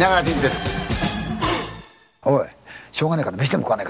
稲川淳です。おいしょうがないから飯でも食わないか。